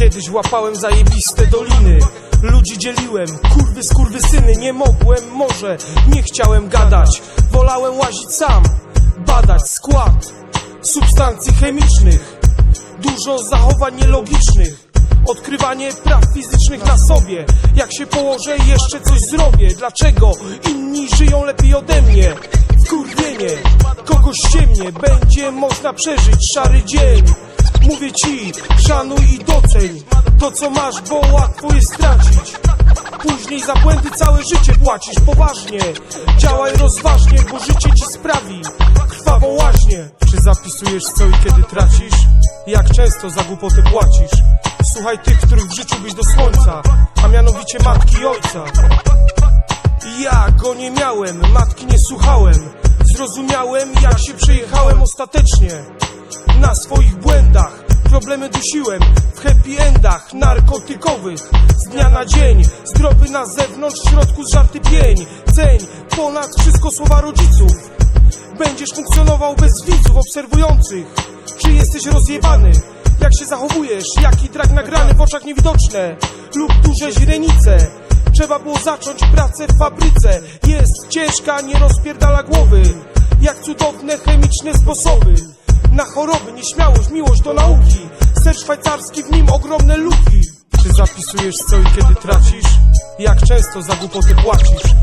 Kiedyś łapałem zajebiste doliny. Ludzi dzieliłem, kurwy skurwy syny. Nie mogłem, może, nie chciałem gadać. Wolałem łazić sam, badać skład Substancji chemicznych. Dużo zachowań nielogicznych. Odkrywanie praw fizycznych na sobie. Jak się położę jeszcze coś zrobię? Dlaczego inni żyją lepiej ode mnie? Wkurwienie, kogoś ciemnie. Będzie można przeżyć szary dzień Mówię ci, szanuj i doceń To co masz, bo łatwo jest stracić. Później za błędy całe życie płacisz poważnie. Działaj rozważnie, bo życie ci sprawi Krwawą łaźnię Czy zapisujesz co i kiedy tracisz? Jak często za głupotę płacisz? Słuchaj tych, których w życiu byś do słońca A mianowicie matki i ojca. Ja go nie miałem, matki nie słuchałem. Zrozumiałem jak się przejechałem ostatecznie Na swoich błędach. Problemy dusiłem w happy endach. Narkotykowych Z dnia na dzień, zdrowy na zewnątrz, w środku zżarty pień. Ceń ponad wszystko słowa rodziców. Będziesz funkcjonował bez widzów obserwujących. Czy jesteś rozjebany? Jak się zachowujesz? Jaki drag nagrany w oczach niewidoczne? Lub duże źrenice? Trzeba było zacząć pracę w fabryce. Jest ciężka, nie rozpierdala głowy. Jak cudowne chemiczne sposoby Na choroby, nieśmiałość, miłość do nauki. Ser szwajcarski, w nim ogromne luki. Czy zapisujesz co i kiedy tracisz? Jak często za głupotę płacisz?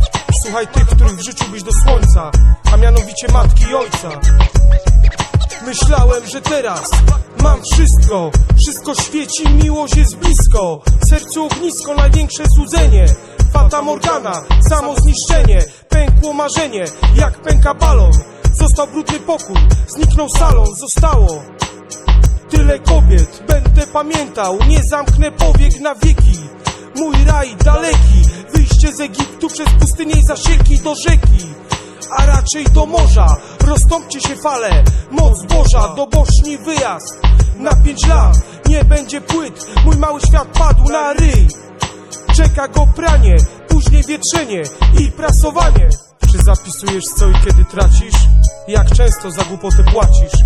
Słuchaj tych, których w życiu byś do słońca A mianowicie matki i ojca. Myślałem, że teraz mam wszystko. Wszystko świeci, miłość jest blisko. W sercu ognisko, największe złudzenie. Fata Morgana, samo zniszczenie Pękło marzenie, jak pęka balon Został brudny pokój, zniknął salon Zostało tyle kobiet. Będę pamiętał, nie zamknę powiek na wieki. Mój raj daleki Wyjście z Egiptu przez pustynię i zasieki do rzeki. A raczej do morza Roztąpcie się fale, moc Boża Do Boszni wyjazd. Na pięć lat Nie będzie płyt, mój mały świat padł na ryj. Czeka go pranie, później wietrzenie i prasowanie Czy zapisujesz co i kiedy tracisz? Jak często za głupotę płacisz?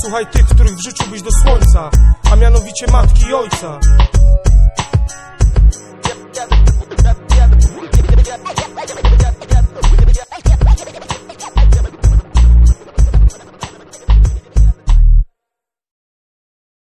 Słuchaj tych, których w życiu byś do słońca A mianowicie matki i ojca